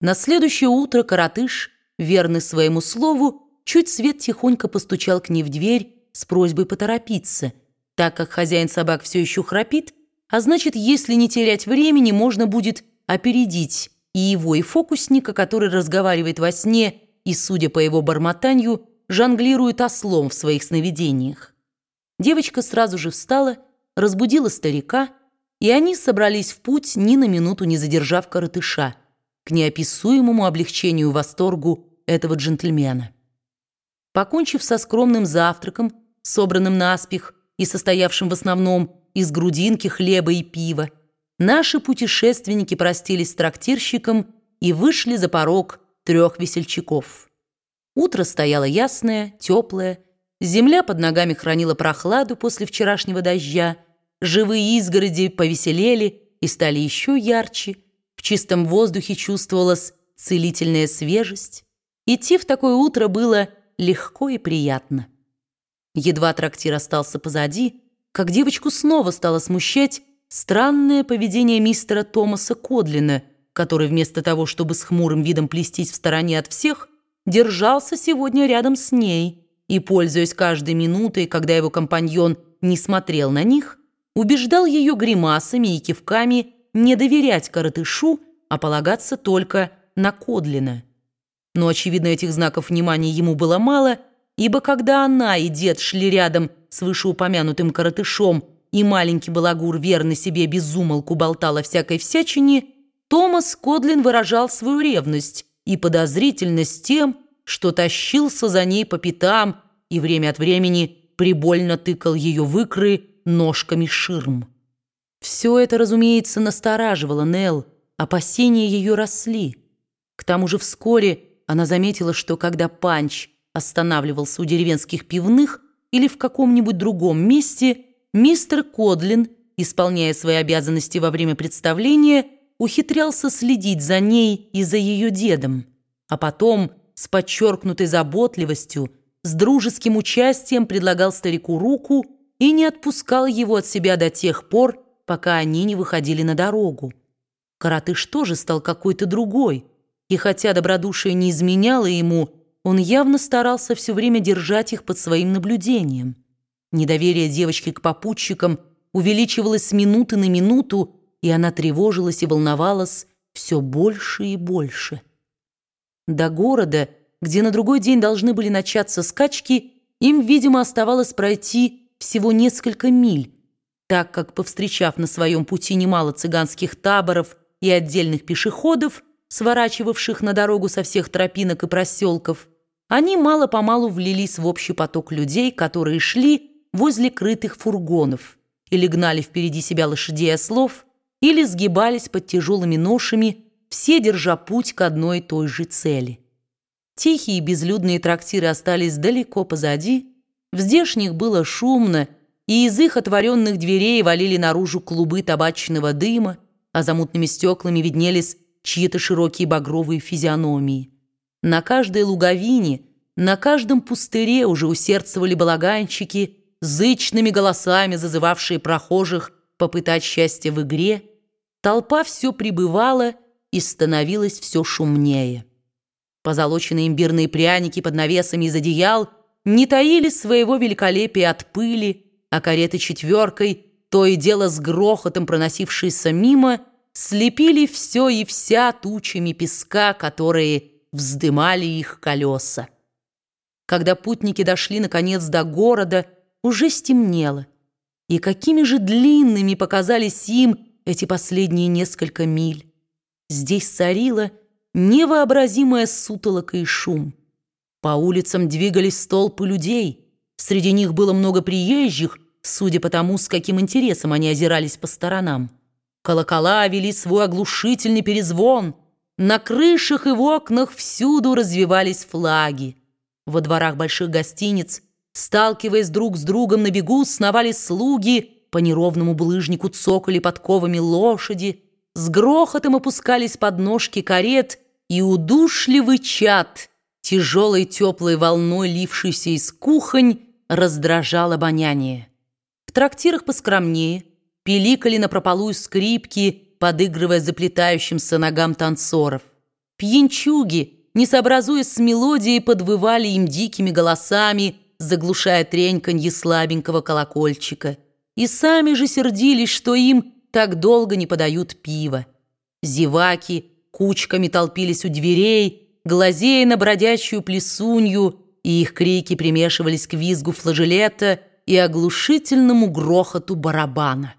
На следующее утро коротыш, верный своему слову, чуть свет тихонько постучал к ней в дверь с просьбой поторопиться, так как хозяин собак все еще храпит, а значит, если не терять времени, можно будет опередить и его, и фокусника, который разговаривает во сне и, судя по его бормотанию, жонглирует ослом в своих сновидениях. Девочка сразу же встала, разбудила старика, и они собрались в путь, ни на минуту не задержав коротыша – к неописуемому облегчению восторгу этого джентльмена. Покончив со скромным завтраком, собранным наспех и состоявшим в основном из грудинки, хлеба и пива, наши путешественники простились с трактирщиком и вышли за порог трех весельчаков. Утро стояло ясное, теплое, земля под ногами хранила прохладу после вчерашнего дождя, живые изгороди повеселели и стали еще ярче, в чистом воздухе чувствовалась целительная свежесть. Идти в такое утро было легко и приятно. Едва трактир остался позади, как девочку снова стало смущать странное поведение мистера Томаса Кодлина, который вместо того, чтобы с хмурым видом плестись в стороне от всех, держался сегодня рядом с ней и, пользуясь каждой минутой, когда его компаньон не смотрел на них, убеждал ее гримасами и кивками не доверять коротышу, а полагаться только на Кодлина. Но, очевидно, этих знаков внимания ему было мало, ибо когда она и дед шли рядом с вышеупомянутым коротышом, и маленький балагур верно себе безумолку болтал о всякой всячине, Томас Кодлин выражал свою ревность и подозрительность тем, что тащился за ней по пятам и время от времени прибольно тыкал ее в икры ножками ширм. Все это, разумеется, настораживало Нелл, опасения ее росли. К тому же вскоре она заметила, что когда Панч останавливался у деревенских пивных или в каком-нибудь другом месте, мистер Кодлин, исполняя свои обязанности во время представления, ухитрялся следить за ней и за ее дедом, а потом с подчеркнутой заботливостью, с дружеским участием предлагал старику руку и не отпускал его от себя до тех пор, пока они не выходили на дорогу. Каратыш тоже стал какой-то другой, и хотя добродушие не изменяло ему, он явно старался все время держать их под своим наблюдением. Недоверие девочки к попутчикам увеличивалось с минуты на минуту, и она тревожилась и волновалась все больше и больше. До города, где на другой день должны были начаться скачки, им, видимо, оставалось пройти всего несколько миль, так как, повстречав на своем пути немало цыганских таборов и отдельных пешеходов, сворачивавших на дорогу со всех тропинок и проселков, они мало-помалу влились в общий поток людей, которые шли возле крытых фургонов или гнали впереди себя лошадей ослов, или сгибались под тяжелыми ношами, все держа путь к одной и той же цели. Тихие безлюдные трактиры остались далеко позади, в здешних было шумно, и из их отворенных дверей валили наружу клубы табачного дыма, а за мутными стеклами виднелись чьи-то широкие багровые физиономии. На каждой луговине, на каждом пустыре уже усердствовали балаганчики, зычными голосами зазывавшие прохожих попытать счастье в игре. Толпа все прибывала и становилась все шумнее. Позолоченные имбирные пряники под навесами из одеял не таили своего великолепия от пыли, а кареты четверкой, то и дело с грохотом проносившиеся мимо, слепили все и вся тучами песка, которые вздымали их колеса. Когда путники дошли, наконец, до города, уже стемнело. И какими же длинными показались им эти последние несколько миль. Здесь царила невообразимая сутолока и шум. По улицам двигались столпы людей — Среди них было много приезжих, судя по тому, с каким интересом они озирались по сторонам. Колокола вели свой оглушительный перезвон. На крышах и в окнах всюду развивались флаги. Во дворах больших гостиниц, сталкиваясь друг с другом на бегу, сновали слуги, по неровному булыжнику цокали подковами лошади, с грохотом опускались подножки карет, и удушливый чад, тяжелой теплой волной лившийся из кухонь, раздражал обоняние. В трактирах поскромнее пиликали на напропалую скрипки, подыгрывая заплетающимся ногам танцоров. Пьянчуги, не сообразуясь с мелодией, подвывали им дикими голосами, заглушая треньканье слабенького колокольчика. И сами же сердились, что им так долго не подают пиво. Зеваки кучками толпились у дверей, глазея на бродячую плесунью, и их крики примешивались к визгу флажелета и оглушительному грохоту барабана.